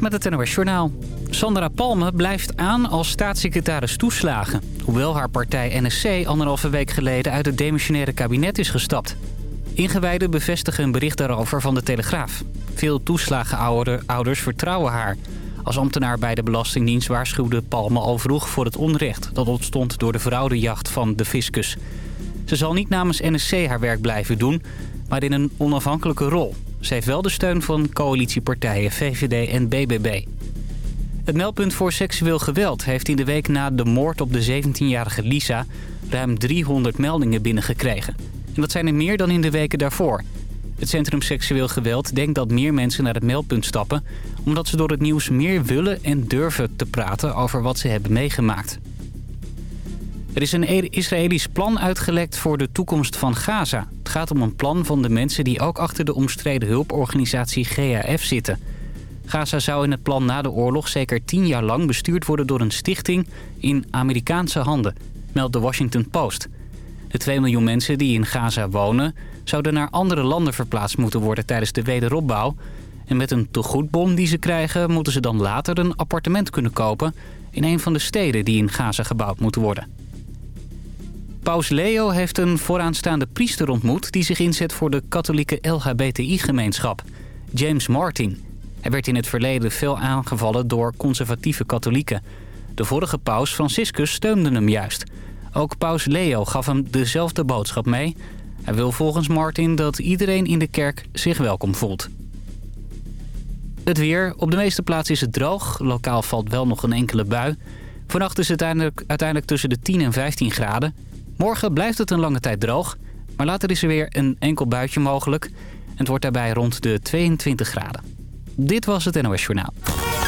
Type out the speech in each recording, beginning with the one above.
Met het NOS Journaal. Sandra Palme blijft aan als staatssecretaris toeslagen. Hoewel haar partij NSC anderhalve week geleden uit het demissionaire kabinet is gestapt. Ingewijden bevestigen een bericht daarover van de Telegraaf. Veel toeslagenouders vertrouwen haar. Als ambtenaar bij de Belastingdienst waarschuwde Palme al vroeg voor het onrecht... dat ontstond door de fraudejacht van de fiscus. Ze zal niet namens NSC haar werk blijven doen, maar in een onafhankelijke rol. Ze heeft wel de steun van coalitiepartijen VVD en BBB. Het meldpunt voor seksueel geweld heeft in de week na de moord op de 17-jarige Lisa... ruim 300 meldingen binnengekregen. En dat zijn er meer dan in de weken daarvoor. Het Centrum Seksueel Geweld denkt dat meer mensen naar het meldpunt stappen... omdat ze door het nieuws meer willen en durven te praten over wat ze hebben meegemaakt. Er is een Israëlisch plan uitgelekt voor de toekomst van Gaza. Het gaat om een plan van de mensen die ook achter de omstreden hulporganisatie GAF zitten. Gaza zou in het plan na de oorlog zeker tien jaar lang bestuurd worden door een stichting in Amerikaanse handen, meldt de Washington Post. De 2 miljoen mensen die in Gaza wonen zouden naar andere landen verplaatst moeten worden tijdens de wederopbouw. En met een tegoedbon die ze krijgen moeten ze dan later een appartement kunnen kopen in een van de steden die in Gaza gebouwd moeten worden. Paus Leo heeft een vooraanstaande priester ontmoet... die zich inzet voor de katholieke LHBTI-gemeenschap, James Martin. Hij werd in het verleden veel aangevallen door conservatieve katholieken. De vorige paus, Franciscus, steunde hem juist. Ook paus Leo gaf hem dezelfde boodschap mee. Hij wil volgens Martin dat iedereen in de kerk zich welkom voelt. Het weer. Op de meeste plaatsen is het droog. Lokaal valt wel nog een enkele bui. Vannacht is het uiteindelijk, uiteindelijk tussen de 10 en 15 graden. Morgen blijft het een lange tijd droog, maar later is er weer een enkel buitje mogelijk. Het wordt daarbij rond de 22 graden. Dit was het NOS Journaal.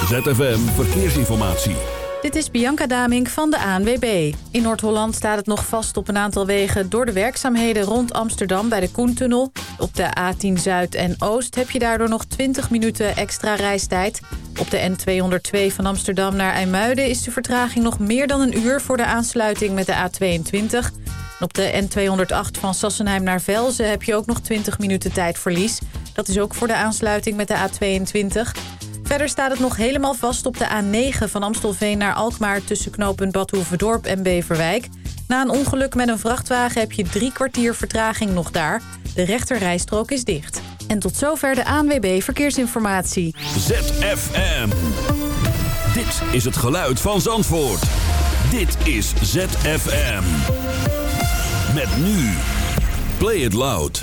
ZFM Verkeersinformatie. Dit is Bianca Damink van de ANWB. In Noord-Holland staat het nog vast op een aantal wegen... door de werkzaamheden rond Amsterdam bij de Koentunnel. Op de A10 Zuid en Oost heb je daardoor nog 20 minuten extra reistijd. Op de N202 van Amsterdam naar IJmuiden... is de vertraging nog meer dan een uur voor de aansluiting met de A22... Op de N208 van Sassenheim naar Velzen heb je ook nog 20 minuten tijdverlies. Dat is ook voor de aansluiting met de A22. Verder staat het nog helemaal vast op de A9 van Amstelveen naar Alkmaar... tussen knooppunt Badhoevedorp en Beverwijk. Na een ongeluk met een vrachtwagen heb je drie kwartier vertraging nog daar. De rechterrijstrook is dicht. En tot zover de ANWB Verkeersinformatie. ZFM. Dit is het geluid van Zandvoort. Dit is ZFM. Met nu. Play it loud.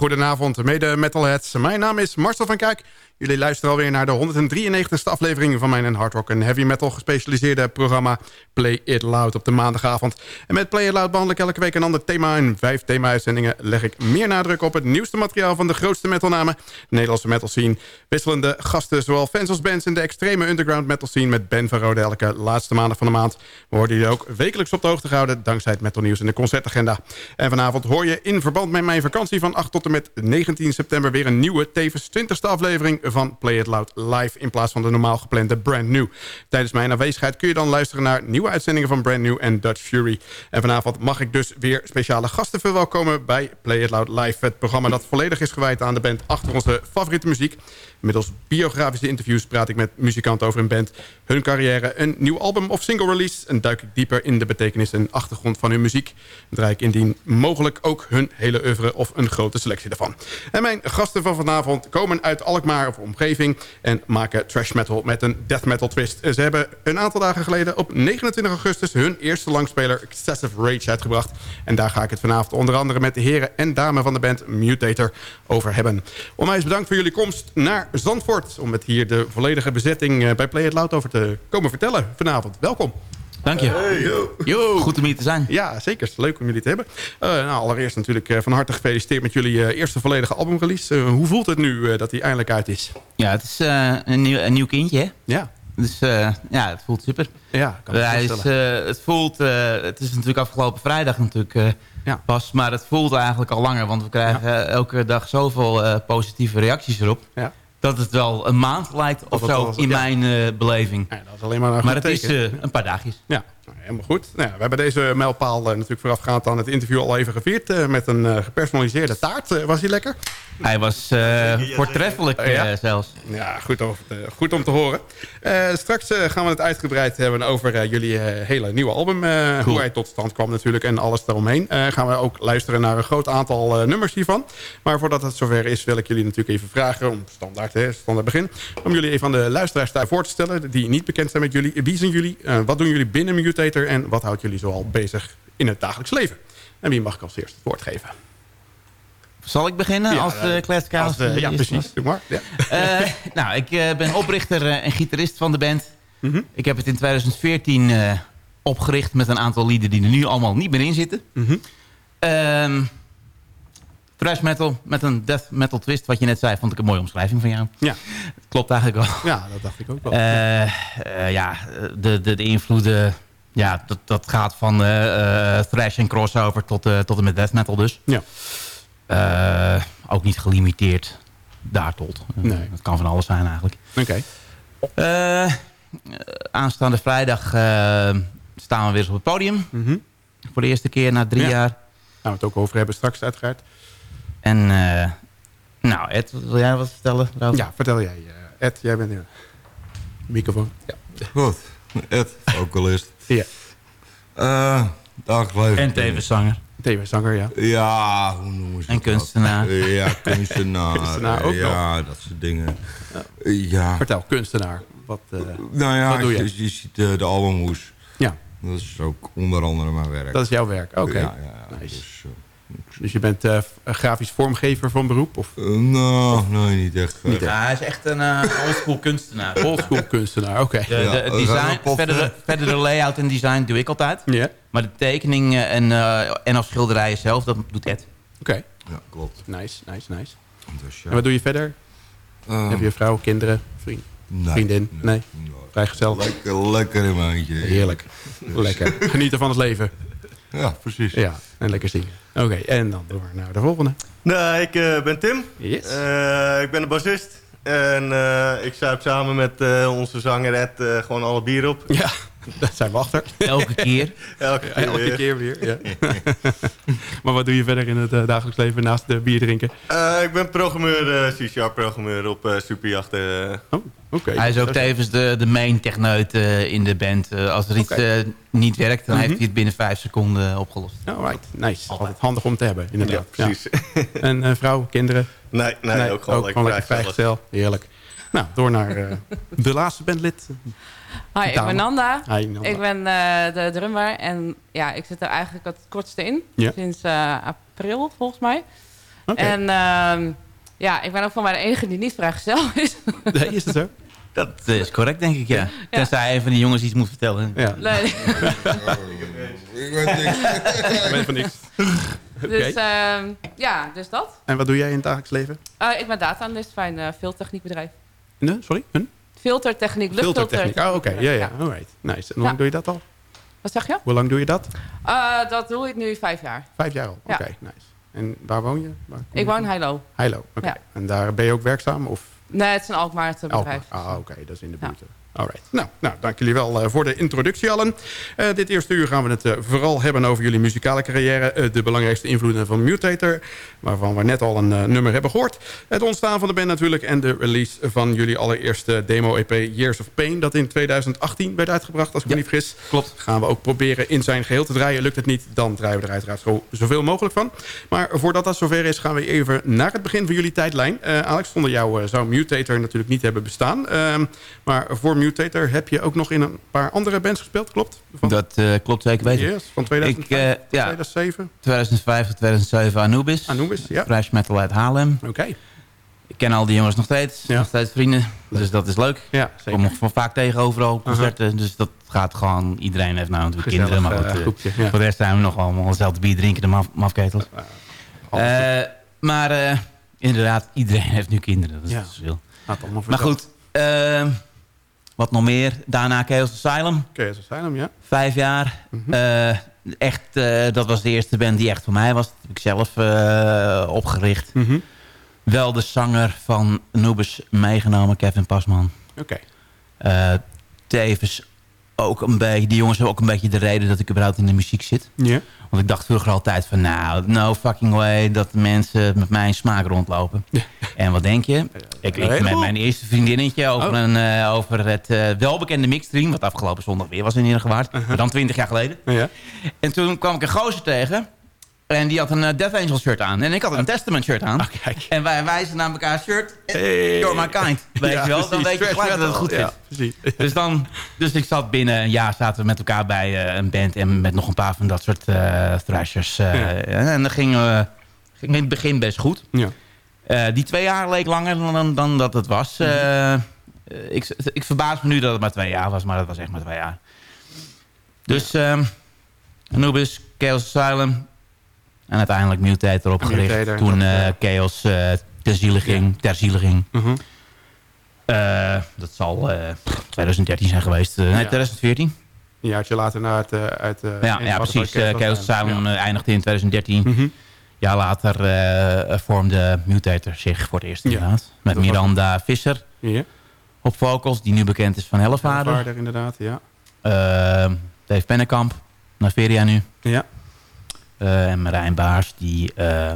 Goedenavond, mede metalheads. Mijn naam is Marcel van Kijk. Jullie luisteren alweer naar de 193ste aflevering van mijn hard rock en heavy metal gespecialiseerde programma Play It Loud op de maandagavond. En met Play It Loud behandel ik elke week een ander thema. In vijf thema-uitzendingen leg ik meer nadruk op het nieuwste materiaal van de grootste metalnamen. De Nederlandse metal scene. Wisselende gasten, zowel fans als bands in de extreme underground metal scene met Ben van Rode elke laatste maandag van de maand. We worden jullie ook wekelijks op de hoogte gehouden dankzij het metal nieuws en de concertagenda. En vanavond hoor je in verband met mijn vakantie van 8 tot en met 19 september weer een nieuwe, tevens 20ste aflevering van Play It Loud live... in plaats van de normaal geplande Brand New. Tijdens mijn aanwezigheid kun je dan luisteren naar nieuwe uitzendingen van Brand New en Dutch Fury. En vanavond mag ik dus weer speciale gasten verwelkomen bij Play It Loud Live. Het programma dat volledig is gewijd aan de band achter onze favoriete muziek. Middels biografische interviews praat ik met muzikanten over een band... hun carrière, een nieuw album of single release... en duik ik dieper in de betekenis en achtergrond van hun muziek. draai ik indien mogelijk ook hun hele oeuvre of een grote selectie daarvan. En mijn gasten van vanavond komen uit Alkmaar of omgeving... en maken trash metal met een death metal twist. Ze hebben een aantal dagen geleden op 29 augustus... hun eerste langspeler Excessive Rage uitgebracht. En daar ga ik het vanavond onder andere met de heren en dames van de band Mutator over hebben. Onwijs bedankt voor jullie komst naar Zandvoort... om met hier de volledige bezetting eh, bij Play It Loud over te komen vertellen vanavond. Welkom. Dank je. yo. Goed om hier te zijn. Ja, zeker. Leuk om jullie te hebben. Uh, nou, allereerst natuurlijk uh, van harte gefeliciteerd met jullie uh, eerste volledige albumrelease. hoe voelt het nu dat die eindelijk uit is? Ja, het is een nieuw, een, nieuw, kindje, hè? Ja. Dus ja, het voelt super. Ja, kan Hij is, het voelt, het is natuurlijk afgelopen vrijdag natuurlijk ja. pas, maar het voelt eigenlijk al langer. Want we krijgen ja. elke dag zoveel positieve reacties erop. Ja dat het wel een maand lijkt of, zo in ja. mijn uh, beleving. Ja, dat is alleen maar een maar het is uh, een paar dagjes. Ja, nou, helemaal goed. Nou, ja, we hebben deze mijlpaal uh, natuurlijk voorafgaand aan het interview al even gevierd... met een gepersonaliseerde taart. was hij lekker? Hij was voortreffelijk ja? zelfs. Ja, goed, te, goed om te horen. straks gaan we het uitgebreid hebben over jullie hele nieuwe album. Cool. Hoe hij tot stand kwam natuurlijk en alles daaromheen. gaan we ook luisteren naar een groot aantal nummers hiervan. Maar voordat het zover is wil ik jullie natuurlijk even vragen... om standaard, hè, standaard begin... om jullie even aan de luisteraars daar voor te stellen... die niet bekend zijn met jullie. Wie zijn jullie? wat doen jullie binnen Mutator? En wat houdt jullie zoal bezig in het dagelijks leven? En wie mag ik als eerste het woord geven? Zal ik beginnen ja, als uh, als, uh, Ja, precies. Doe maar. Ja. Uh, nou, ik ben oprichter en gitarist van de band. Mm -hmm. Ik heb het in 2014 opgericht met een aantal lieden die er nu allemaal niet meer in zitten. Mm -hmm. um, thrash metal met een death metal twist. Wat je net zei, vond ik een mooie omschrijving van jou. Ja. Klopt eigenlijk wel. Ja, dat dacht ik ook wel. ja, de, de, de invloeden... Ja, dat, dat gaat van thrash en crossover tot, tot en met death metal dus. Ja. Uh, ook niet gelimiteerd daar tot. Nee. Het kan van alles zijn eigenlijk. Oké. Okay. Uh, aanstaande vrijdag uh, staan we weer eens op het podium. Mm -hmm. Voor de eerste keer na drie ja. jaar. Gaan we het ook over hebben straks uiteraard. En nou Ed, wil jij wat vertellen? Ja, vertel jij. Ed, jij bent de microfoon. Ja. Goed. Ed, vocalist. ja. dagelijks leven. En tevens zanger. TV-zanger, ja. Ja, hoe noemen ze En kunstenaar. Dat? Ja, kunstenaar. kunstenaar ook Ja, nog. dat soort dingen. Ja. ja. Vertel, kunstenaar. Wat, uh, nou ja, wat doe je? Je, je ziet uh, de albumhoes. Ja. Dat is ook onder andere mijn werk. Dat is jouw werk, oké. Okay. Ja, ja, nice. Dus, uh, dus je bent uh, grafisch vormgever van beroep? Of? nou, nee, niet echt. Niet ja, hij is echt een uh, oldschool kunstenaar. Oldschool kunstenaar, oké. Okay. De, de, design, verder, verder de layout en design doe ik altijd. Ja. Maar de tekeningen en, uh, en als schilderijen zelf, dat doet Ed. Oké. Okay. Ja, klopt. Nice, nice, nice. Dus, ja. En wat doe je verder? Um, Heb je vrouw, kinderen, vriend, nee, vriendin? Nee. nee. nee. Vrijgezel? Lekker, lekker in mijn eentje. Heerlijk. lekker. Genieten van het leven. Ja, precies. Ja, en lekker zingen. Oké, okay, en dan door naar de volgende. Nou, ik uh, ben Tim. Yes. Uh, ik ben de bassist. En uh, ik zuip samen met onze zanger Ed gewoon alle bier op. Ja, daar zijn we achter. Elke keer. Elke keer, Elke weer. keer weer. Ja. maar wat doe je verder in het dagelijks leven naast de bier drinken? ik ben programmeur, C-sharp programmeur op superjachten. Oh. Okay, hij is ook tevens de, de main techneut uh, in de band. Uh, als er iets okay. uh, niet werkt, dan mm -hmm. heeft hij het binnen vijf seconden opgelost. Alright, nice. Altijd. Handig om te hebben, inderdaad. Ja, precies. Ja. en vrouw, kinderen? Nee, nee, nee ook gewoon ook lekker, lekker vrijgezel. Heerlijk. Nou, door naar de laatste bandlid. Hi, ik ben Nanda. Hi, Nanda. Ik ben de drummer en ja, ik zit er eigenlijk het kortste in. Ja. Sinds april, volgens mij. Oké. En ehm, ja, ik ben ook van mij de enige die niet vrijgezel is. Nee, is dat zo? Dat is correct, denk ik, ja. Tenzij een van die jongens iets moet vertellen. Ja. Nee. Ik weet niks. Ik weet van niks. Dus ehm, ja, dus dat. En wat doe jij in het dagelijks leven? Eh, ik ben data-analyst bij een uh, filtertechniekbedrijf. Nee, sorry? Een? Filtertechniek, Filtertechniek. Oh, oké. Ja, ja. Alright. Nice. En hoe lang Ja. doe je dat al? Wat zeg je? Hoe lang doe je dat? Eh, dat doe ik nu vijf jaar. Vijf jaar al. Ja. Oké, nice. En waar woon je? Waar Ik woon in? Heilo. Heilo, oké. Ja. En daar ben je ook werkzaam? Of? Nee, het is een Alkmaar bedrijf. Alkmaar. Ah, oké. Dat is in de buurt. Alright. Nou, nou, dank jullie wel eh, voor de introductie allen. Eh, dit eerste uur gaan we het eh, vooral hebben over jullie muzikale carrière. de belangrijkste invloeden van Mutator. Waarvan we net al een nummer hebben gehoord. Het ontstaan van de band natuurlijk. En de release van jullie allereerste demo-EP Years of Pain. Dat in 2018 werd uitgebracht, als ik me niet vergis. Klopt. Gaan we ook proberen in zijn geheel te draaien. Lukt het niet, dan draaien we er uiteraard zo, zoveel mogelijk van. Maar voordat dat zover is, gaan we even naar het begin van jullie tijdlijn. Alex, zonder jou zou Mutator natuurlijk niet hebben bestaan. Ehm, maar voor Mutator heb je ook nog in een paar andere bands gespeeld, klopt? Van, Dat eh, klopt zeker weten. Yes, van 2005 Ik, eh, tot ja. 2007. 2005 tot 2007 Anubis. Anubis, ja. Thrash metal uit Haarlem. Oké. Ik ken al die jongens nog steeds. Ja. Nog steeds vrienden. Dus dat is leuk. Ja, Ik kom zeker. nog van vaak tegen overal concerten. Dus dat gaat gewoon... Iedereen heeft nou natuurlijk Gezellig, kinderen. Maar goed, eh, groepje, ja. voor de rest zijn we nog allemaal hetzelfde bier drinken. De maf mafketels. Maar inderdaad, iedereen heeft nu kinderen. Dat is Ja. allemaal Maar goed, eh, wat nog meer? Daarna Chaos Asylum. Chaos Asylum, ja. Vijf jaar. Mhm. Eh, echt, eh, dat was de eerste band die echt voor mij was. Dat heb ik zelf eh, opgericht. Mhm. Wel de zanger van Anubis meegenomen, Kevin Pasman. Oké. Eh, tevens ook een beetje... Die jongens hebben ook een beetje de reden dat ik überhaupt in de muziek zit. Ja. Want ik dacht vroeger altijd van... Nou, no fucking way dat mensen met mijn smaak rondlopen. En wat denk je? Ik, ik met mijn eerste vriendinnetje over, Oh. een, eh, over het eh, welbekende mixstream... wat afgelopen zondag weer was in Herengewaard. Maar dan twintig jaar geleden. Ja. En toen kwam ik een gozer tegen... En die had een eh, Death Angel shirt aan. En ik had een Testament shirt aan. kijk. En wij wijzen naar elkaar shirt. Hey. You're my kind. Weet Ja, je wel? Dan weet je gelijk dat het goed Ja, precies. Dus, dan, dus ik zat binnen een jaar zaten we met elkaar bij eh, een band. En met nog een paar van dat soort eh thrashers. Ja. En dat ging, ging in het begin best goed. Ja. Die twee jaar leek langer dan, dan, dan dat het was. Mhm. Ik, ik verbaas me nu dat het maar twee jaar was. Maar dat was echt maar twee jaar. Dus ehm Anubis, Chaos Asylum. En uiteindelijk Mutator opgericht. Mutator, toen dat, eh, Chaos eh ter ziele ging. Ter ziele ging. Mhm. Eh, dat zal eh, 2013 zijn geweest. Nee, 2014. Een jaartje later naar het... uit, Ja, ja precies. Chaos. Asylum Ja. eindigde in 2013. Mhm. jaar later vormde Mutator zich voor het eerst inderdaad. Met Dat was- Miranda Visser Ja. op vocals, die nu bekend is van Hellevaarder. Vaarder inderdaad, ja. Dave Pennekamp, Naveria nu. Ja. Eh, en Marijn Baars, die eh,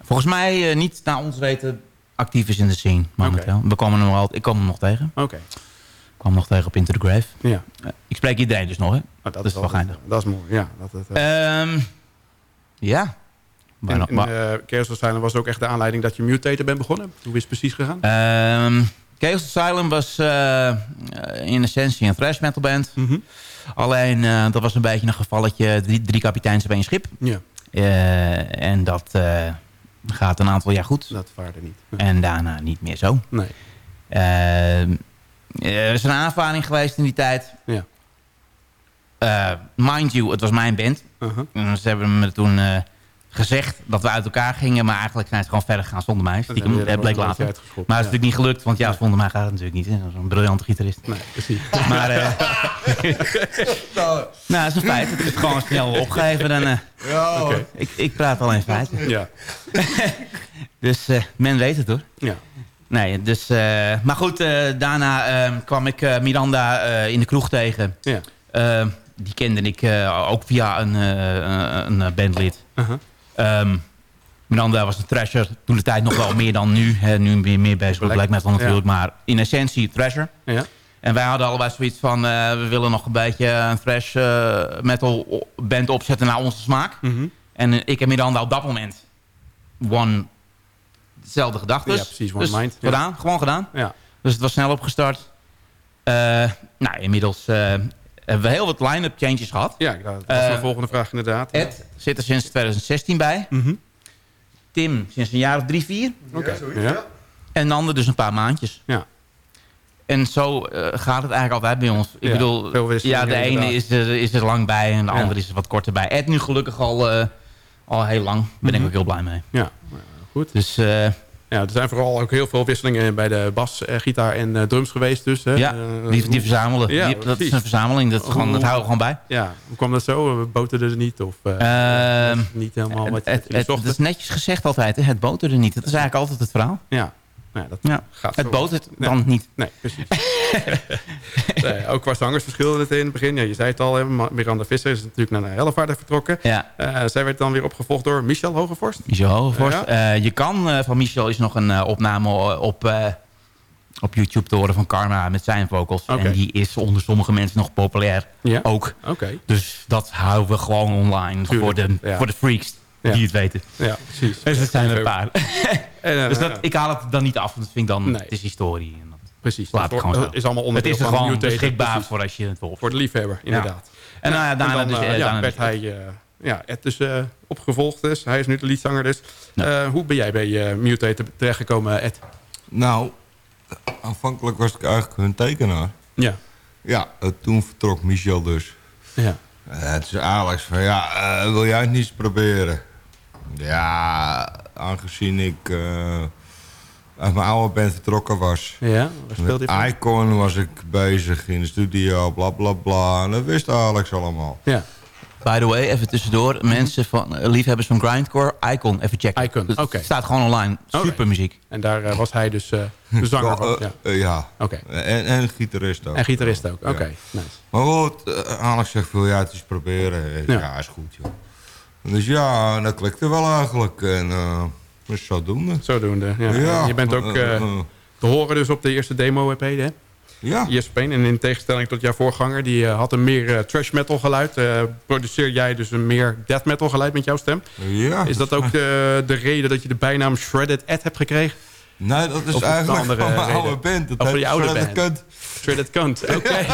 volgens mij eh, niet naar ons weten actief is in de scene momenteel. We komen hem altijd, ik kom hem nog tegen. Oké. Ik kwam nog tegen op Into the Grave. Ja. Ik spreek iedereen dus nog, hè? Maar dat, is wel geinig. Dat is mooi, ja. Dat, eh, Ehm, ja. Maar en Chaos Asylum was ook echt de aanleiding dat je Mutator bent begonnen. Hoe is het precies gegaan? Ehm Chaos Asylum was in essentie een thrash metal band. Mhm. Alleen eh, dat was een beetje een gevalletje drie, drie kapiteins op één schip. Ja, Eh, en dat eh, gaat een aantal jaar goed. dat vaarde niet. En daarna niet meer zo. Nee. Ehm, er is een aanvaring geweest in die tijd. Ja. Mind you, het was mijn band. En Ze hebben me toen gezegd dat we uit elkaar gingen. Maar eigenlijk zijn ze gewoon verder gegaan zonder mij. Stiekem, jullie het bleek er later. Maar het is ja. natuurlijk niet gelukt. Want ja, zonder mij gaat het natuurlijk niet. hè. Dat is een briljante gitarist. Nee, precies. Maar eh, nou, dat is een feit. Het is gewoon snel opgegeven. Dan, eh, Ja, ik, ik praat alleen feiten. Ja. Dus eh, men weet het hoor. Ja. Nee, dus, eh, maar goed, eh, daarna eh, kwam ik eh, Miranda eh, in de kroeg tegen. Ja. Eh, die kende ik eh, ook via een, eh, een eh, bandlid. Uh-huh. Ehm, Miranda was een thrasher. Toen de tijd nog wel meer dan nu. Hè, nu meer, meer bezig met black metal natuurlijk. Maar in essentie thrasher. Ja. En wij hadden allebei zoiets van... eh, we willen nog een beetje een thrash eh, metal band opzetten naar onze smaak. Mhm. En eh, ik heb Miranda op dat moment... One... Dezelfde gedachten. Ja, precies, one dus mind, ja. Gedaan, gewoon gedaan. Ja. Dus het was snel opgestart. Nou, inmiddels hebben we heel wat line-up changes gehad. Ja, dat was Eh, mijn volgende vraag inderdaad. Ed zit er sinds 2016 bij. Mhm. Tim sinds een jaar of drie, vier. Oké. zoiets, Ja. ja. En de ander dus een paar maandjes. Ja. En zo eh, gaat het eigenlijk altijd bij ons. Ik Ja, bedoel, ja, de ene is er, is er lang bij en de Ja. andere is er wat korter bij. Ed nu gelukkig al, eh, al heel lang. Ben ik Mhm. ook heel blij mee. Ja, goed. Dus eh, Ja, er zijn vooral ook heel veel wisselingen bij de bas, eh, gitaar en eh, drums geweest. Dus, hè. ja, Eh, die, die verzamelen. Ja, Die- dat is een verzameling. Dat, gewoon, dat houden we gewoon bij. Ja, hoe kwam dat zo? We boterden er niet? Of eh, Ehm, niet helemaal wat het, je, het, het, is netjes gezegd altijd. Hè? Het boterde niet. Dat is eigenlijk altijd het verhaal. Ja, ja dat Ja. gaat Het zo. botert Nee. dan niet. Nee, precies. nee, ook qua zangers verschilde het in het begin. Ja, je zei het al, Miranda Visser is natuurlijk naar de Hellevaarder vertrokken. Ja. Eh, zij werd dan weer opgevolgd door Michel Hogevorst. Michel Hogevorst. Ja. Eh, je kan eh, van Michel is nog een opname op, op YouTube te horen van Karma met zijn vocals. En die is onder sommige mensen nog populair. Ja? Ook. Oké, Dus dat houden we gewoon online voor de, voor de freaks Ja. die het weten. ja, precies. Dus dat zijn er een paar. En, eh, dus dat, ik haal het dan niet af, want dat vind ik dan, Nee. het is historie. En dat precies. laat ik Dat gewoon zo. is allemaal Het onderdeel is er van gewoon beschikbaar precies. voor als je het wil. Voor de liefhebber, inderdaad. En nou ja, En daarna dan dus, eh, werd dus- hij ja, Ed dus eh, opgevolgd. Dus. Hij is nu de leadzanger dus. Ja. Eh, hoe ben jij bij eh, Mutator terechtgekomen, Ed? Nou, aanvankelijk was ik eigenlijk hun tekenaar. Ja. Ja, toen vertrok Michel dus. Ja. Het is Alex van, ja, eh, wil jij het niet eens proberen? Ja, aangezien ik eh, uit mijn oude band vertrokken was. Ja, waar van? Icon was ik bezig in de studio, bla bla bla. En dat wist Alex allemaal. Ja. By the way, even tussendoor. Mensen van eh, liefhebbers van Grindcore, Icon, even checken. Icon, Het oké. staat gewoon online. Super muziek. En daar eh, was hij dus eh, de zanger van. Ja. ja. Oké. En, en gitarist ook. En gitarist ook. Oké, Ja. nice. Maar goed, eh, Alex zegt, wil jij het eens proberen? Ja. Ja, is goed, joh. Dus ja, dat klikte wel eigenlijk. En uh, dus zodoende. Zodoende. Ja. Ja. Je bent ook Eh, eh, eh, te horen dus op de eerste demo-EP, hè? ja. Yes Pain. En in tegenstelling tot jouw voorganger, die eh, had een meer eh, trash metal geluid. eh, produceer jij dus een meer death metal geluid met jouw stem. ja. Is dat ook de, de reden dat je de bijnaam Shredded Ed hebt gekregen? Nee, dat is Of een eigenlijk andere van mijn reden? oude band. Dat Oh, van je oude Shredded band. Cunt. Shredded Cunt, oké.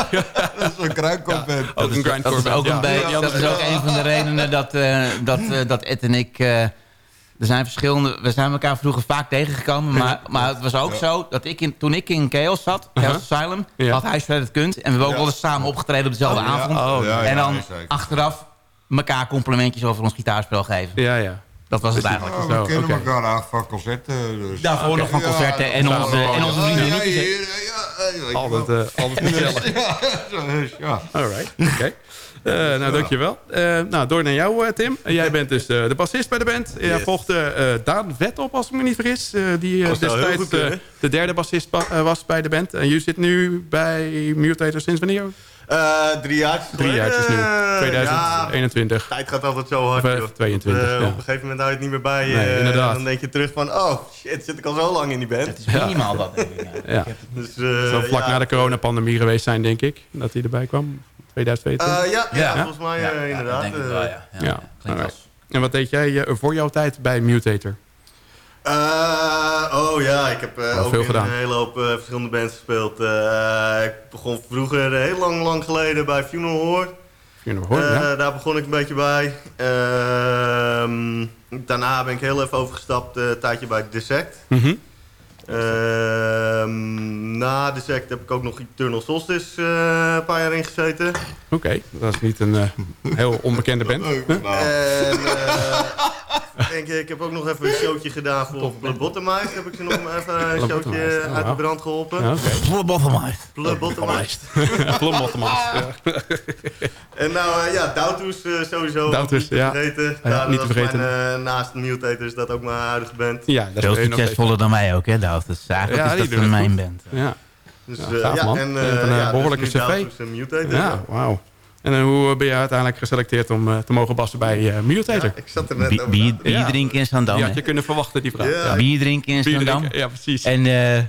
Dat is een kruikopband. Ook een grindcore Dat is band, ook, een beetje- dat is ook een van de redenen dat, eh, dat, eh, dat Ed en ik... eh, er zijn verschillende... We zijn elkaar vroeger vaak tegengekomen. Maar, maar het was ook zo dat ik in, toen ik in Chaos zat... Chaos Asylum, Ja. had hij Shredded Kunt. En we hebben ook Ja. wel eens samen opgetreden op dezelfde Oh, ja. avond. Oh, ja, en dan achteraf elkaar complimentjes over ons gitaarspel geven. Ja, ja. Dat was het eigenlijk. Ja, we Zo, kennen oké. elkaar eigenlijk van concerten. Dus. Daarvoor nog van Ja, concerten en onze, en onze Ja, vriendinnetjes. ja, ja, ja, ja, weet je Altijd, wel. eh, altijd gezellig. Ja, zo is, ja. Alright, oké. Eh, nou, dankjewel. Eh nou, door naar jou, eh, Tim. Jij bent dus de bassist bij de band. Jij Yes. volgde eh, Daan Vet op, als ik me niet vergis. eh, die destijds goed, de derde bassist ba- was bij de band. En jullie zit nu bij Mutator sinds wanneer? Eh, drie jaar. Drie jaartjes nu. Ja, 2021. tijd gaat altijd zo hard, Of, eh, joh. 22, Eh, ja. Op een gegeven moment hou je het niet meer bij. Nee, eh, inderdaad. Dan denk je terug van, oh shit, zit ik al zo lang in die band. Het is minimaal dat. denk ik, ja. Ja. Dus, eh, Het zal vlak ja. na de coronapandemie geweest zijn, denk ik. Dat hij erbij kwam. 2022. Eh, ja, ja, Ja. volgens mij inderdaad. dat denk ik wel, ja. Klinkt als- En wat deed jij voor jouw tijd bij Mutator? Eh, oh ja, ik heb eh, Al ook in een hele hoop eh, verschillende bands gespeeld. Ik begon vroeger, heel lang, lang geleden, bij Funeral Hoor. Funeral Hoor, Eh, ja. Daar begon ik een beetje bij. Ehm, daarna ben ik heel even overgestapt, een tijdje bij Dissect. Mhm. Na Dissect heb ik ook nog Eternal Solstice eh, een paar jaar ingezeten. Oké, dat is niet een eh, heel onbekende band. Leuk, Huh? nou. En eh, denk ik, ik heb ook nog even een showtje gedaan voor Blood Bottomized. Heb ik ze nog even een showtje oh, uit de brand geholpen. Ja, oké. Blood Bottomized. Plomottemans. Ja. En nou uh, ja, Doutus uh, sowieso. Doutus, ja. vergeten. Ja, Ja, niet te vergeten. Mijn, uh, naast Mutator is dat ook mijn huidige band. Ja, dat Veel succesvoller dan mij ook, hè, Eigenlijk Ja, is die dat het mijn band. Ja, Dus Ja, gaaf, ja, man. en Je een, uh, eh, ja, behoorlijke dus cv. Ja wauw. En uh, hoe ben je uiteindelijk geselecteerd om uh, te mogen bassen bij uh, Mutator? Ja, ik zat er net Bier, over bier, na. bier Ja. drinken in Zandam. Die hè? had je kunnen verwachten, die vraag. Ja. Ja. Bier drinken in Zandam. Ja, precies. En eh,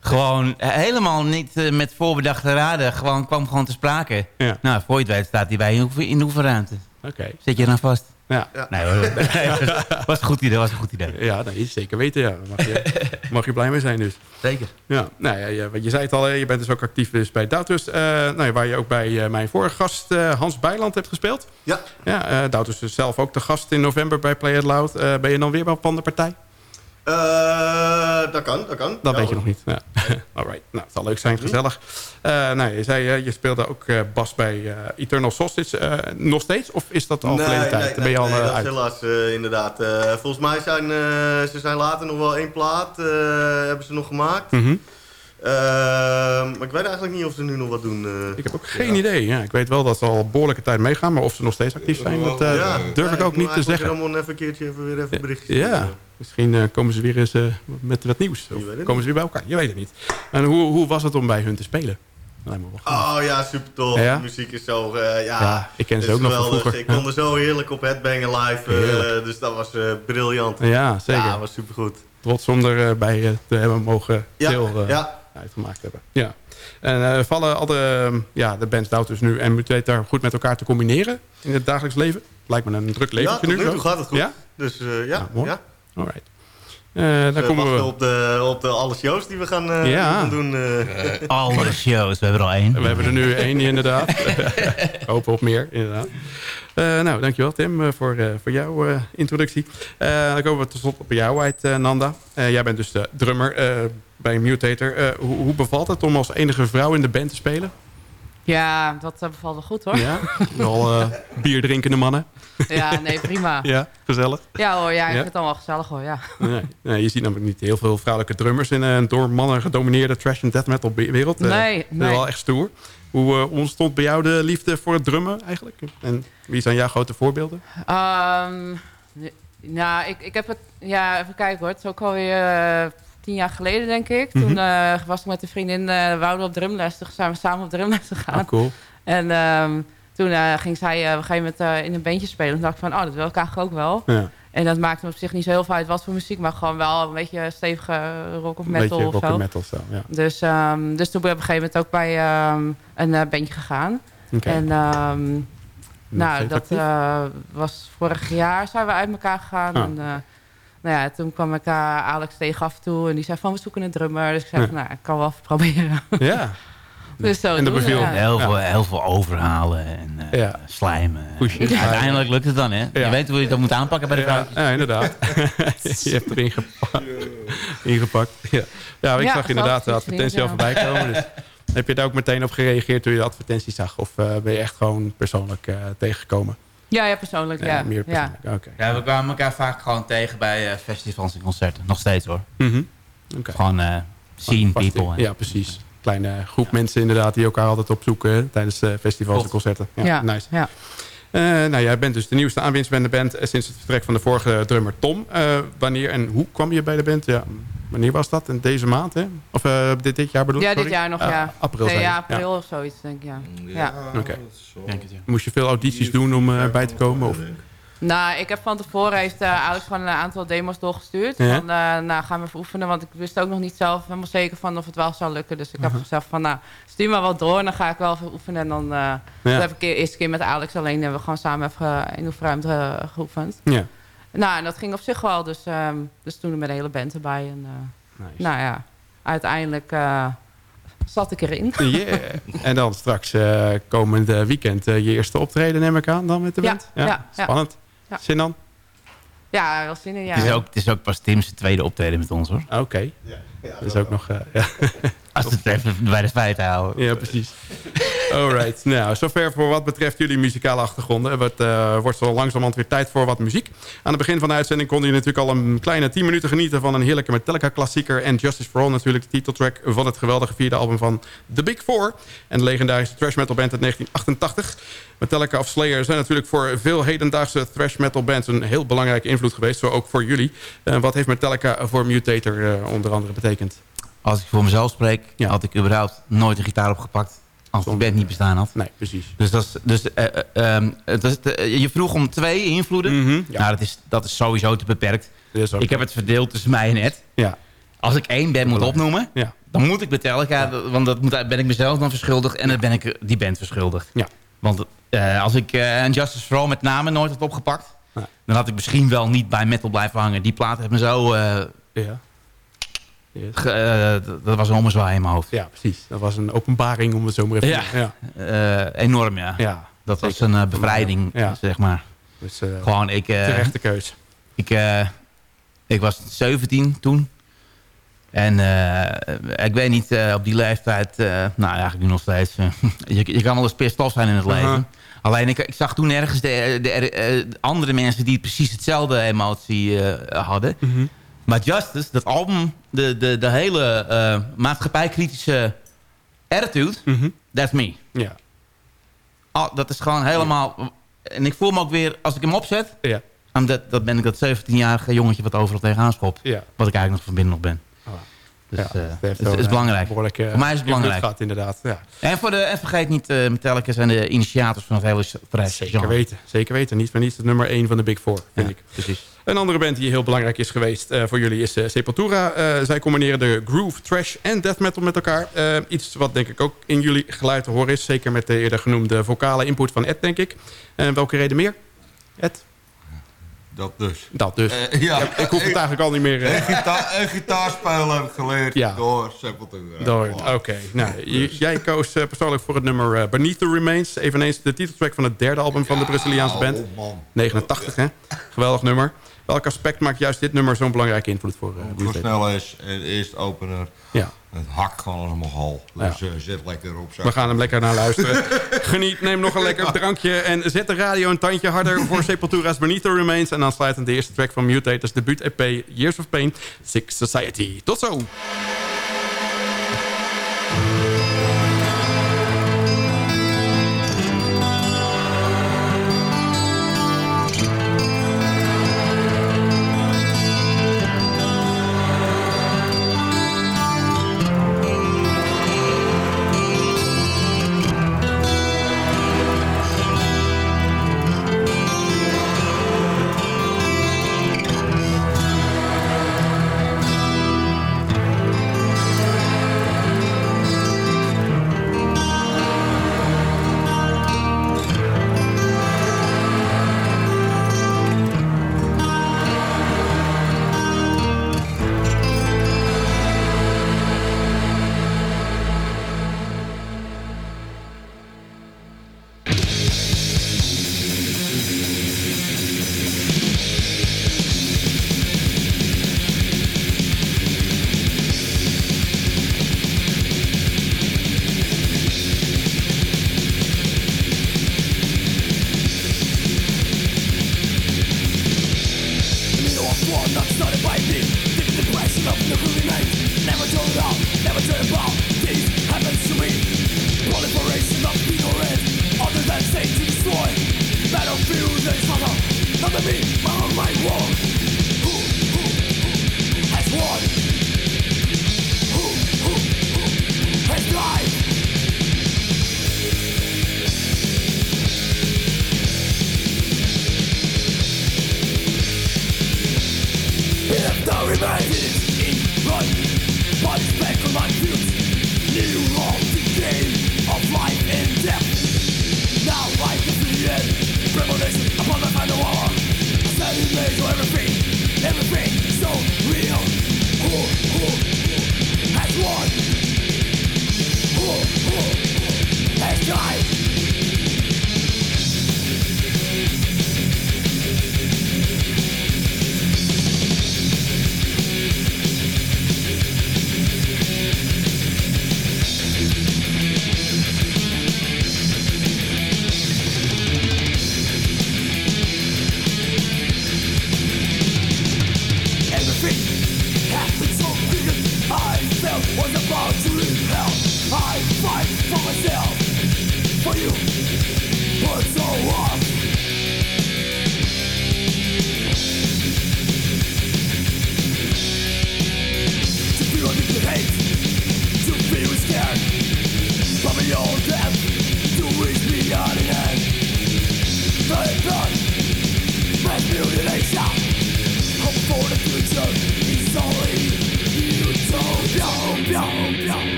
gewoon helemaal niet eh, met voorbedachte raden. Gewoon kwam gewoon te sprake. Ja. Nou, voor je het weet staat hij bij je in de de oefenruimte. Oké. Zet je dan vast. Ja. Nee, hoor. was een goed idee, was een goed idee. Ja, nee, zeker weten. Ja. Daar mag je, mag je blij mee zijn dus. Zeker. Ja, nou ja, je, je zei het al, je bent dus ook actief dus bij Doutus. eh nou ja, waar je ook bij eh, mijn vorige gast eh, Hans Bijland hebt gespeeld. Ja. Ja, eh Doutus is zelf ook de gast in november bij Play It Loud. Eh, ben je dan weer van de partij? Eh, dat kan, dat kan. Dat Ja, weet je nog niet. Ja. Alright, nou, het zal leuk zijn, gezellig. Eh nou, je zei, eh, je speelde ook bas bij Eternal eh, nog steeds? Of is dat al verleden tijd? Dan ben je al nee, dat is uit? helaas inderdaad. Volgens mij zijn ze zijn later nog wel één plaat hebben ze nog gemaakt. Mhm. Maar ik weet eigenlijk niet of ze nu nog wat doen. Ik heb ook geen idee. Ja, ik weet wel dat ze al behoorlijke tijd meegaan. Maar of ze nog steeds actief zijn, dat Ja, durf ik ook moet niet te zeggen. allemaal even een keertje even weer even berichtjes Ja. Misschien eh, komen ze weer eens eh, met wat nieuws. Of komen ze weer bij elkaar. Je weet het niet. En hoe, hoe was het om bij hun te spelen? Oh ja, super tof. Ja? De muziek is zo... eh, ja, Ja, ik ken ze ook nog vroeger. Ik kon Ja. er zo heerlijk op headbangen live. Heerlijk. dus dat was briljant. Ja, zeker. Ja, was supergoed. Trots om erbij te hebben mogen Ja, deel ja. uitgemaakt hebben. Ja. En vallen al de, eh, ja, de bands Doutus nu en Mutator goed met elkaar te combineren in het dagelijks leven? Lijkt me een druk Ja, tot nu. nu zo. toe gaat het goed. Ja? Dus ja, Ah, mooi. ja. Alright. Eh dan We komen wachten we... op de, op de alle shows die we gaan, eh, Ja. gaan doen. eh. Alle shows, we hebben er al één. We hebben er nu één inderdaad. Hopen op meer, inderdaad. Eh, nou, dankjewel Tim voor, eh, voor jouw eh, introductie. Eh, dan komen we tot slot op jou uit, eh, Nanda. Eh, jij bent dus de drummer eh, bij Mutator. Eh, hoe, hoe bevalt het om als enige vrouw in de band te spelen? Ja, dat eh, bevalt wel goed hoor. Ja? Al eh bier drinkende mannen? Ja, nee, prima. Ja, gezellig. Ja hoor, ja, ik Ja? vind het allemaal gezellig hoor, ja. Nee, nee, je ziet namelijk niet heel veel vrouwelijke drummers in een door mannen gedomineerde trash en death metal wereld. Eh, Nee, nee. wel echt stoer. Hoe eh, ontstond bij jou de liefde voor het drummen eigenlijk? En wie zijn jouw grote voorbeelden? Ehm, nou, ik, ik heb het... Ja, even kijken hoor. Het is ook alweer eh, tien jaar geleden, denk ik. Toen Mhm. eh, was ik met een vriendin, eh wouden op drumles. Toen zijn we samen op drumles gegaan. Ah, cool. En ehm, toen eh, ging zij uh, we met, uh, in een bandje spelen. Toen dacht ik van, oh, dat wil ik eigenlijk ook wel. Ja. En dat maakt me op zich niet zo heel veel uit wat voor muziek. Maar gewoon wel een beetje stevige rock of Een metal beetje of rock zo. metal zo, ja. Dus, um, dus toen ben ik op een gegeven moment ook bij um, een uh, bandje gegaan. Okay. En um, nou, dat uh, was vorig jaar zijn we uit elkaar gegaan. Ah. En, uh, nou ja, toen kwam ik uh, Alex tegen af en toe en die zei van we zoeken een drummer. Dus ik zei Ja. van, nou, ik kan wel even proberen. Ja. dus zo En dat beviel. ja. Heel, veel, heel veel overhalen en uh, Ja. slijmen. Pushen. Uiteindelijk lukt het dan, hè? Ja. Je weet hoe je dat moet aanpakken bij de Ja, vrouwtjes. ja, inderdaad. je hebt erin gepakt. ingepakt. Ja, ja ik Ja, zag inderdaad de advertentie al voorbij komen. Dus heb je daar ook meteen op gereageerd toen je de advertentie zag? Of uh, ben je echt gewoon persoonlijk uh, tegengekomen? Ja, ja, persoonlijk, ja. meer ja. Ja, we kwamen elkaar vaak gewoon tegen bij uh, festivals en concerten. Nog steeds, hoor. Mm -hmm. okay. Gewoon uh, zien people. Ja, precies. Kleine groep ja. mensen inderdaad die elkaar altijd opzoeken tijdens uh, festivals en concerten. Ja, ja. nice. Ja. Uh, nou, jij bent dus de nieuwste aanwinst bij de band sinds het vertrek van de vorige drummer Tom. Uh, wanneer en hoe kwam je bij de band? Ja, wanneer was dat? In deze maand, hè? Of uh, dit, dit jaar bedoel Ja, sorry? dit jaar nog, ja. april nee, zijn. ja, april of zoiets, denk ik, ja. ja. Oké. Okay. Moest je veel audities doen om uh, bij te komen? Of? Nou, ik heb van tevoren heeft uh, Alex gewoon een aantal demos doorgestuurd. Ja? Van, uh, nou, gaan we even oefenen. Want ik wist ook nog niet zelf helemaal zeker van of het wel zou lukken. Dus ik heb Mhm. gezegd van, nou, stuur maar wat door. En dan ga ik wel even oefenen. En dan uh, ja. heb ik de eerste keer met Alex alleen. hebben we gewoon samen even in de uh, geoefend. Ja. Nou, en dat ging op zich wel. Dus, um, dus toen met de hele band erbij. En, nice. Nou ja, uiteindelijk uh, zat ik erin. Yeah. en dan straks uh, komend weekend je eerste optreden neem ik aan dan met de band. Ja, ja, spannend. Ja. Zin dan? Ja, wel zin in, ja. Het is ook, het is ook pas Tim's tweede optreden met ons, hoor. Oké. Okay. Ja, ja, dat is ook nog... Als het even bij de feiten houden. Ja, precies. Alright. Nou, zover voor wat betreft jullie muzikale achtergronden. Het uh, wordt zo langzamerhand weer tijd voor wat muziek. Aan het begin van de uitzending kon je natuurlijk al een kleine 10 minuten genieten... van een heerlijke Metallica-klassieker. En Justice for All natuurlijk de titeltrack van het geweldige vierde album van The Big Four. En de legendarische thrash metal band uit 1988. Metallica of Slayer zijn natuurlijk voor veel hedendaagse thrash metal bands... een heel belangrijke invloed geweest, zo ook voor jullie. Uh, wat heeft Metallica voor Mutator uh, onder andere betekend? Als ik voor mezelf spreek, ja. had ik überhaupt nooit een gitaar opgepakt. Als de band niet bestaan had. Nee, precies. Dus, dat is, dus uh, um, dat is de, je vroeg om twee invloeden. Mm -hmm, ja. Nou, dat is, dat is sowieso te beperkt. Ik heb het verdeeld tussen mij en Ed. Ja. Als ik één band moet opnoemen, ja. dan moet ik Metallica. Ja. Want dat moet, ben ik mezelf dan verschuldigd. En dan ben ik die band verschuldigd. Ja. Want uh, als ik uh, Justice for All met name nooit had opgepakt... dan had ik misschien wel niet bij metal blijven hangen. Die plaat heeft me zo... Uh, ja. Dat was een ommezwaai in mijn hoofd. Ja, precies. Dat was een openbaring om het zo maar even ja. ja. enorm, ja. ja dat was een bevrijding, zeg maar. Dus, Gewoon, ik... terechte keus. Ik, ik was 17 toen. En ik weet niet, op die leeftijd, nou eigenlijk nu nog steeds, je, je, kan wel eens pissed zijn in het leven. Alleen ik, ik, zag toen ergens de, de, de, andere mensen die precies hetzelfde emotie hadden. -huh. Maar Justice, dat album, de, de, de hele maatschappijkritische attitude, -huh. that's me. Ja. Oh, dat is gewoon helemaal... En ik voel me ook weer, als ik hem opzet... Ja. Dat, dat ben ik dat 17-jarige jongetje wat overal tegenaan schopt. Ja. Wat ik eigenlijk nog van binnen nog ben. Dus ja, uh, het, is belangrijk. Voor mij is het belangrijk. Gaat, inderdaad. Ja. En, voor de, en vergeet niet, uh, Metallica zijn de initiators van het hele prijs. Zeker weten. Zeker weten. Niet voor niets het nummer 1 van de Big Four, vind ja, ik. Precies. Een andere band die heel belangrijk is geweest uh, voor jullie is Sepultura. zij combineren de groove, trash en death metal met elkaar. iets wat denk ik ook in jullie geluid te horen is. Zeker met de eerder genoemde vocale input van Ed, denk ik. En welke reden meer? Ed? Dat dus. Dat dus. Uh, ja. ik hoef het eigenlijk al niet meer... Uh... Een, gitaar, een gitaarspel heb ik geleerd ja. door Sepultura. Door, oké. Okay. Nou, dus. Jij koos uh, persoonlijk voor het nummer Beneath the Remains. Eveneens de titeltrack van het derde album van de Braziliaanse band. Oh man. 89, hè? Geweldig nummer. Welk aspect maakt juist dit nummer zo'n belangrijke invloed voor uh, Hoe snel is, eerst opener. Ja. Het hak gewoon allemaal hal. Dus ja. uh, zet lekker op. We gaan hem lekker naar luisteren. Geniet, neem nog een lekker drankje... en zet de radio een tandje harder voor Sepultura's Benito Remains... en dan sluitend de eerste track van Mutators debuut-EP Years of Pain, Sick Society. Tot zo!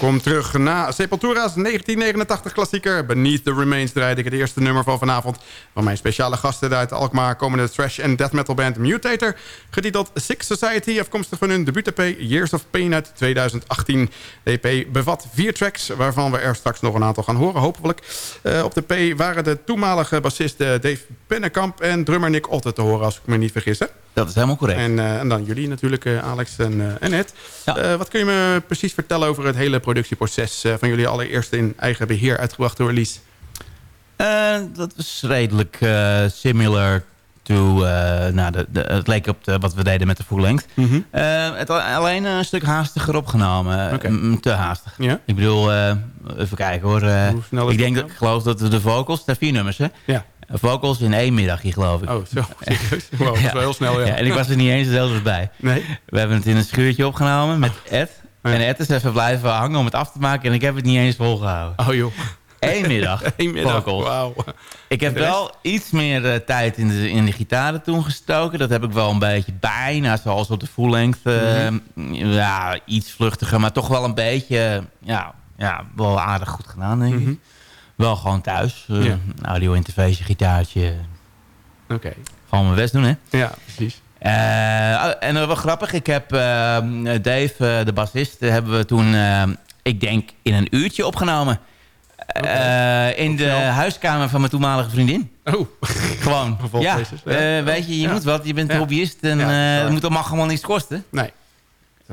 Welkom terug na Sepultura's 1989 klassieker. Beneath the Remains draaide ik het eerste nummer van vanavond... van mijn speciale gasten uit Alkmaar komende trash- en death metal band Mutator... getiteld Six Society, afkomstig van hun debuut-EP Years of Pain uit 2018. De EP bevat vier tracks, waarvan we er straks nog een aantal gaan horen, hopelijk. Uh, op de EP waren de toenmalige bassist Dave Pennekamp en drummer Nick Otte te horen, als ik me niet vergis. Hè? Dat is helemaal correct. En, uh, en dan jullie natuurlijk, uh, Alex en, en Ed. Ja. wat kun je me precies vertellen over het hele productieproces... van jullie allereerst in eigen beheer uitgebrachte release? dat was redelijk similar to... nou, de, de, het leek op de, wat we deden met de full length. Mm -hmm. het alleen een stuk haastiger opgenomen. Okay. te haastig. Ik bedoel, even kijken hoor. ik denk dat, ik geloof dat de vocals... Er vier nummers, hè? Ja vocals in één middagje, geloof ik. Oh, zo. Serieus? Wow, dat is wel heel snel, ja. ja. En ik was er niet eens zelfs bij. Nee? We hebben het in een schuurtje opgenomen met Ed. En Ed is even blijven hangen om het af te maken. En ik heb het niet eens volgehouden. Oh joh. Eén middag. Eén middag, wauw. Ik heb wel iets meer uh, tijd in de, in de gitaren toen gestoken. Dat heb ik wel een beetje bijna zoals op de full length. Uh, mm -hmm. Ja, iets vluchtiger, maar toch wel een beetje... Ja, ja wel aardig goed gedaan, denk ik. Mm -hmm. Wel gewoon thuis. Uh, ja. Audio interface, gitaartje. Oké. Okay. Gewoon mijn best doen, hè? Ja, precies. Uh, en wel grappig, ik heb uh, Dave, de bassist, hebben we toen, ik denk, in een uurtje opgenomen. Okay. in de huiskamer van mijn toenmalige vriendin. Oh. Gewoon. ja. ja. weet je, je ja. moet wat. Je bent hobbyist en het moet allemaal gewoon niets kosten. Nee.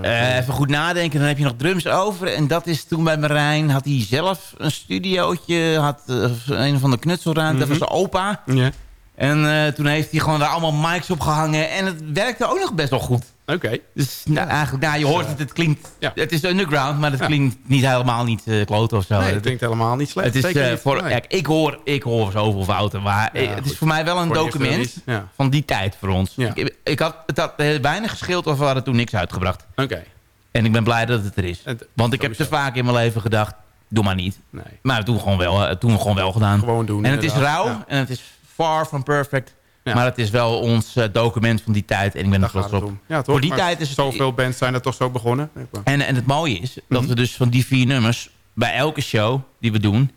Uh, even goed nadenken, dan heb je nog drums over. En dat is toen bij Marijn, had hij zelf een studiootje. Had uh, een van de knutselruimte, mm -hmm. dat was zijn opa. Ja. En uh, toen heeft hij gewoon daar allemaal mics op gehangen. En het werkte ook nog best wel goed. Oké. Okay. Dus nou, eigenlijk, nou, je hoort het, het klinkt... Ja. Het is underground, maar het klinkt niet helemaal niet uh, kloot of zo. Nee, het klinkt helemaal niet slecht. Het is, uh, voor, nee. kijk, ik, hoor, ik hoor zoveel fouten, maar ja, het is voor mij wel een voor document van die tijd voor ons. Ik, ik, had, het had weinig gescheeld of we hadden toen niks uitgebracht. Oké. Okay. En ik ben blij dat het er is. Het, Want ik heb te vaak in mijn leven gedacht, doe maar niet. Nee. Maar toen gewoon wel, toen gewoon wel gedaan. Gewoon doen. En het is rauw en het is far from perfect. Ja. Maar het is wel ons uh, document van die tijd. En ik ben er trots op. Ja? Voor die maar tijd is het... Zoveel bands zijn er toch zo begonnen. En, en het mooie is dat we dus van die vier nummers... bij elke show die we doen...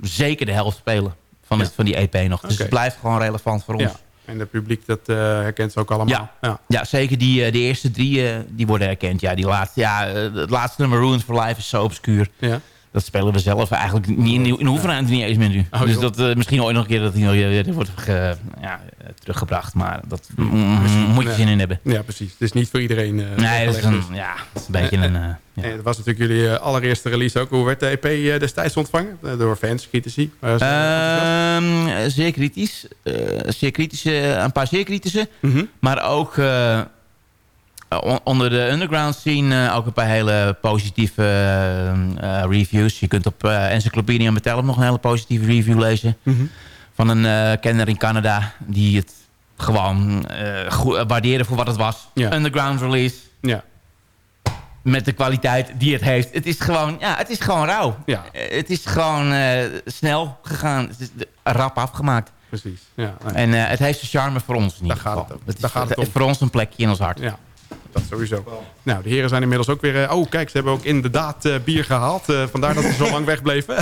zeker de helft spelen van, het, van die EP nog. Dus okay. het blijft gewoon relevant voor ons. En het publiek dat uh, herkent ze ook allemaal. Ja, ja. zeker die, uh, de eerste drie die worden herkend. Ja, die laatste, ja, het laatste nummer Ruined for Life is zo obscuur. Ja dat spelen we zelf eigenlijk niet in, in Oefenruimte niet eens meer nu. Oh, dus dat uh, misschien ooit nog een keer dat hij weer wordt ge, ja, teruggebracht. Maar dat moet je zin in hebben. Ja, precies. Het is niet voor iedereen. Uh, nee, dat is, een, ja, dat is een beetje een... Uh, ja. Dat was natuurlijk jullie allereerste release ook. Hoe werd de EP destijds ontvangen? door fans, critici? Ehm, zeer kritisch. zeer kritische, een paar zeer kritische. Mm -hmm. Maar ook onder de underground scene uh, ook een paar hele positieve uh, reviews. Je kunt op Encyclopedia Metallic nog een hele positieve review lezen. Mm -hmm. Van een kenner in Canada die het gewoon waardeerde voor wat het was. Ja. Underground release. Ja. Met de kwaliteit die het heeft. Het is gewoon, ja, het is gewoon rauw. Ja. het is gewoon snel gegaan. Het is rap afgemaakt. Precies. Ja. En het heeft zijn charme voor ons niet. Daar gaat het, het, is, gaat het om. voor ons een plekje in ons hart. Ja dat sowieso. Nou, de heren zijn inmiddels ook weer... oh, kijk, ze hebben ook inderdaad uh, bier gehaald. Uh, vandaar dat ze zo lang wegbleven.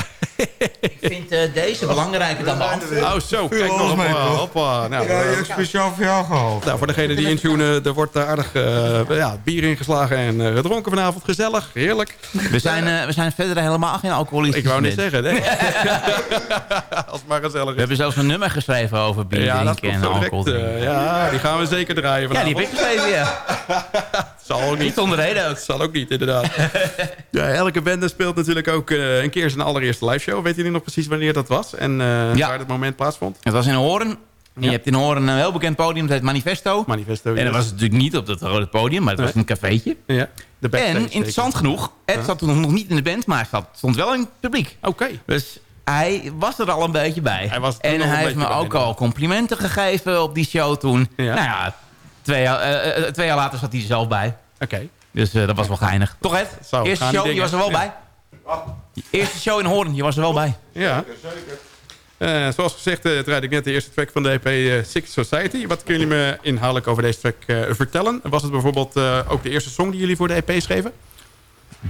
Ik vind uh, deze belangrijker dan de andere. Oh, zo. Kijk nog op. Hoppa. Nou, ja, je speciaal voor jou gehaald. Nou, voor degene die intunen, er wordt aardig ja, bier ingeslagen en gedronken vanavond. Gezellig, heerlijk. We zijn, we zijn verder helemaal geen alcoholisten. Ik wou niet zeggen, nee. Als het maar gezellig is. We hebben zelfs een nummer geschreven over bier ja, drinken en alcohol ja, die gaan we zeker draaien vanavond. Ja, die heb ik geschreven, ja. zal ook niet. Niet zonder reden ook. Zal ook niet, inderdaad. ja, elke band speelt natuurlijk ook uh, een keer zijn allereerste live show. Weet jullie nog precies wanneer dat was? En uh, ja. waar het moment plaatsvond? Het was in Hoorn. Je hebt in Hoorn een heel bekend podium, dat heet Manifesto. Manifesto, En dat was natuurlijk niet op dat grote podium, maar het was een cafeetje. Ja, de en interessant genoeg, Ed zat toen nog niet in de band, maar hij stond wel in het publiek. Oké. Dus hij was er al een beetje bij. Hij was en hij heeft me ook al complimenten gegeven op die show toen. Ja. Nou ja, twee jaar, uh, twee jaar later zat hij er zelf bij. Oké. Dus uh, dat was wel geinig. Toch Ed? Zo, eerste show, je was er wel bij. Die eerste show in Hoorn, je was er wel bij. Ja. Zeker. Uh, zoals gezegd, uh, draaide ik net de eerste track van de EP uh, Six Society. Wat kunnen jullie me inhoudelijk over deze track vertellen? Was het bijvoorbeeld ook de eerste song die jullie voor de EP schreven?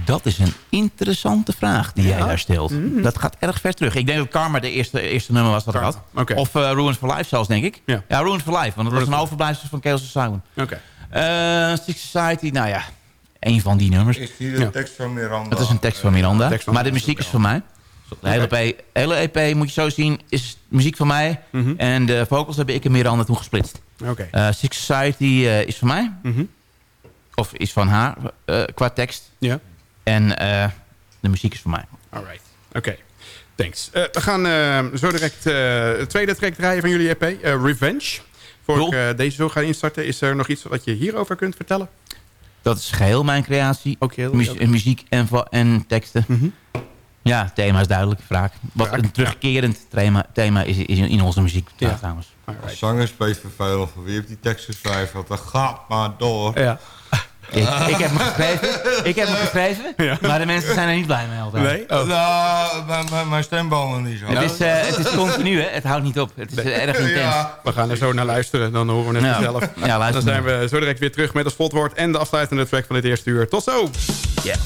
Dat is een interessante vraag die jij daar stelt. Mm. Dat gaat erg ver terug. Ik denk dat Karma de eerste, eerste nummer was dat ik had. Of uh, Ruins for Life zelfs, denk ik. Ja, Ruins for Life. Want dat was een overblijfsel van Chaos Simon. Oké. Uh, Six Society, nou ja, een van die nummers. Is die de ja. tekst van Miranda? Dat is een tekst van Miranda. Tekst van maar de muziek is van mij. De hele, EP, hele EP, moet je zo zien, is muziek van mij. Mhm. Mm -hmm. En de vocals heb ik en Miranda toen gesplitst. Oké. Uh, Six Society uh, is van mij. Mm -hmm. Of is van haar, uh, qua tekst. Ja. En de muziek is van mij. Alright. Oké. Okay. Thanks. we gaan zo direct de tweede track draaien van jullie EP. Revenge. Voor cool. ik deze zo ga instarten, is er nog iets wat je hierover kunt vertellen? Dat is geheel mijn creatie. Ook heel, okay. Muziek en, en teksten. Mm -hmm. Ja, thema is duidelijk. Vraag. Wat Vraag, een terugkerend ja. thema, thema is, is in onze muziek ja. trouwens. Right. Zangers is vervelend. Wie heeft die tekst geschreven? Dat gaat maar door. Ja. Ik, ik, heb hem geschreven, ik heb hem geschreven ja. maar de mensen zijn er niet blij mee altijd. Nee? Oh. Nou, mijn, mijn stembanden niet zo. Het is, uh, het is continu, hè? het houdt niet op. Het is uh, erg intens. Ja. We gaan er zo naar luisteren, dan horen we het ja. zelf. Ja, dan zijn we zo direct weer terug met het spotwoord en de afsluitende track van dit eerste uur. Tot zo! Yeah.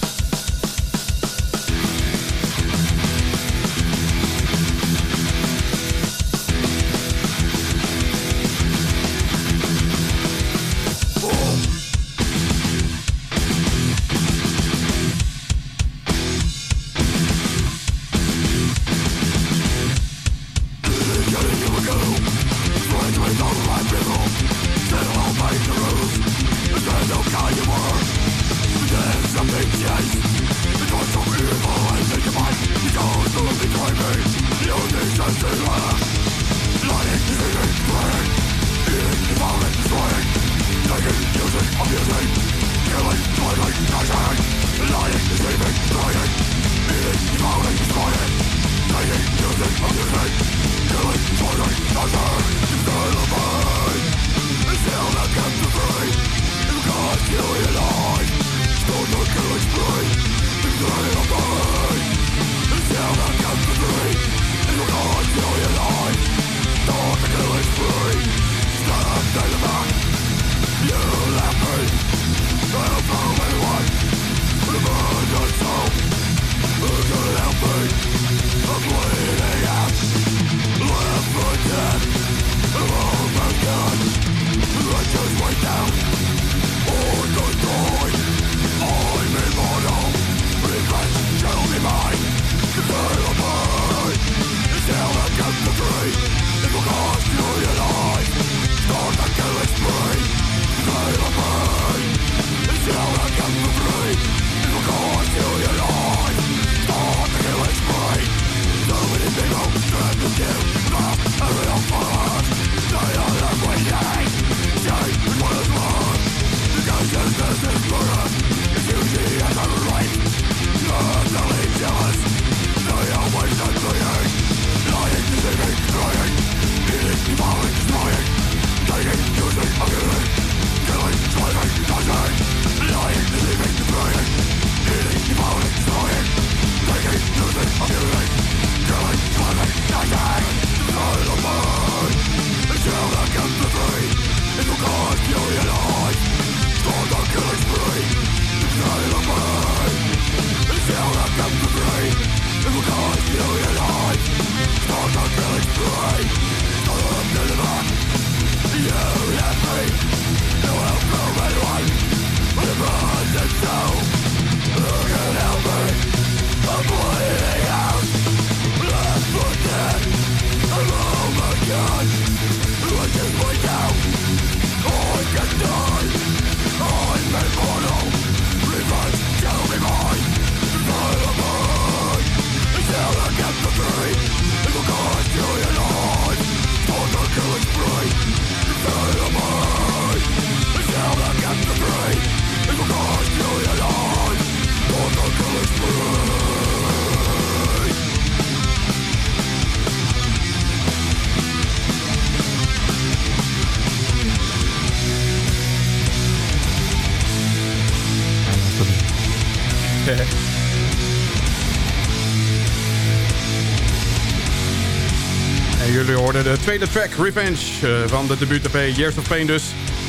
Tweede track, Revenge, uh, van de debuut-EP Years of Pain dus.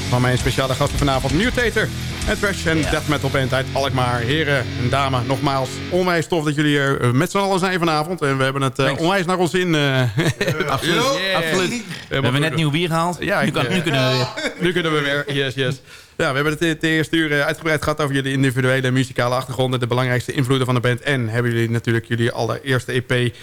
van mijn speciale gasten vanavond. Mutator, een trash en death metal band uit Alkmaar. Heren en dames, nogmaals onwijs tof dat jullie er met z'n allen zijn vanavond. En we hebben het uh, onwijs naar ons in. Uh, absoluut. absoluut. We, we hebben net nieuw bier gehaald. Ja, nu, kan, nu, kunnen we weer. Nu kunnen we weer, yes, yes. Ja, we hebben het het eerste uur uitgebreid gehad over jullie individuele muzikale achtergronden. De belangrijkste invloeden van de band. En hebben jullie natuurlijk jullie allereerste EP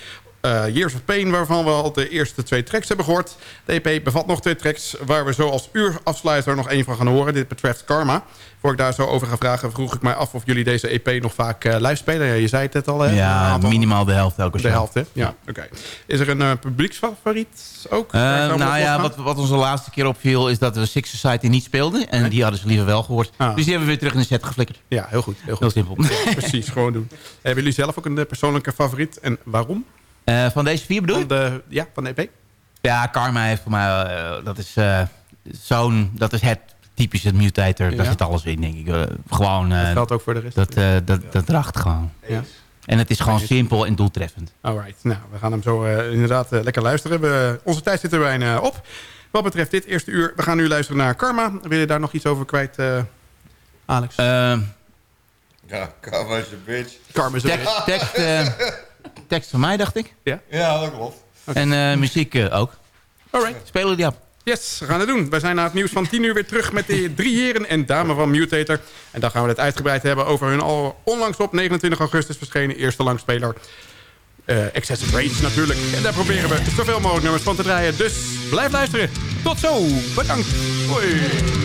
Years of Pain, waarvan we al de eerste twee tracks hebben gehoord. De EP bevat nog twee tracks waar we zo als uurafsluiter nog één van gaan horen. Dit betreft Karma. Voor ik daar zo over ga vragen, vroeg ik mij af of jullie deze EP nog vaak uh, live spelen. Ja, je zei het net al, hè? Ja, minimaal de helft elke De helft, hè? Ja, oké. Is er een uh, publieksfavoriet ook? nou ja, wat, wat ons de laatste keer opviel is dat we Six Society niet speelden. En die hadden ze liever wel gehoord. Ah. Dus die hebben we weer terug in de set geflikkerd. Ja, heel goed. Heel, goed. heel simpel. precies, gewoon doen. Hebben jullie zelf ook een persoonlijke favoriet en waarom? Uh, van deze vier bedoel je? De, ja, van de EP. Ja, Karma heeft voor mij... Uh, dat is uh, zo'n... Dat is het typische mutator. Ja. Daar zit alles in, denk ik. gewoon... dat geldt ook voor de rest. Dat, dat, dat draagt gewoon. Ja. En het is gewoon simpel en doeltreffend. Alright. Nou, we gaan hem zo inderdaad lekker luisteren. We, onze tijd zit er bijna op. Wat betreft dit eerste uur, we gaan nu luisteren naar Karma. Wil je daar nog iets over kwijt, Alex? ja, Karma is een bitch. Karma is een bitch. Tekst, tekst van mij, dacht ik. Ja, ja dat klopt. En uh, muziek uh, ook. Alright. Spelen die op. Yes, we gaan het doen. Wij zijn na het nieuws van 10 uur weer terug met de drie heren en dame van Mutator. En dan gaan we het uitgebreid hebben over hun al onlangs op 29 augustus verschenen eerste langspeler. Uh, Excessive Range natuurlijk. En daar proberen we zoveel mogelijk nummers van te draaien. Dus blijf luisteren. Tot zo. Bedankt. Hoi.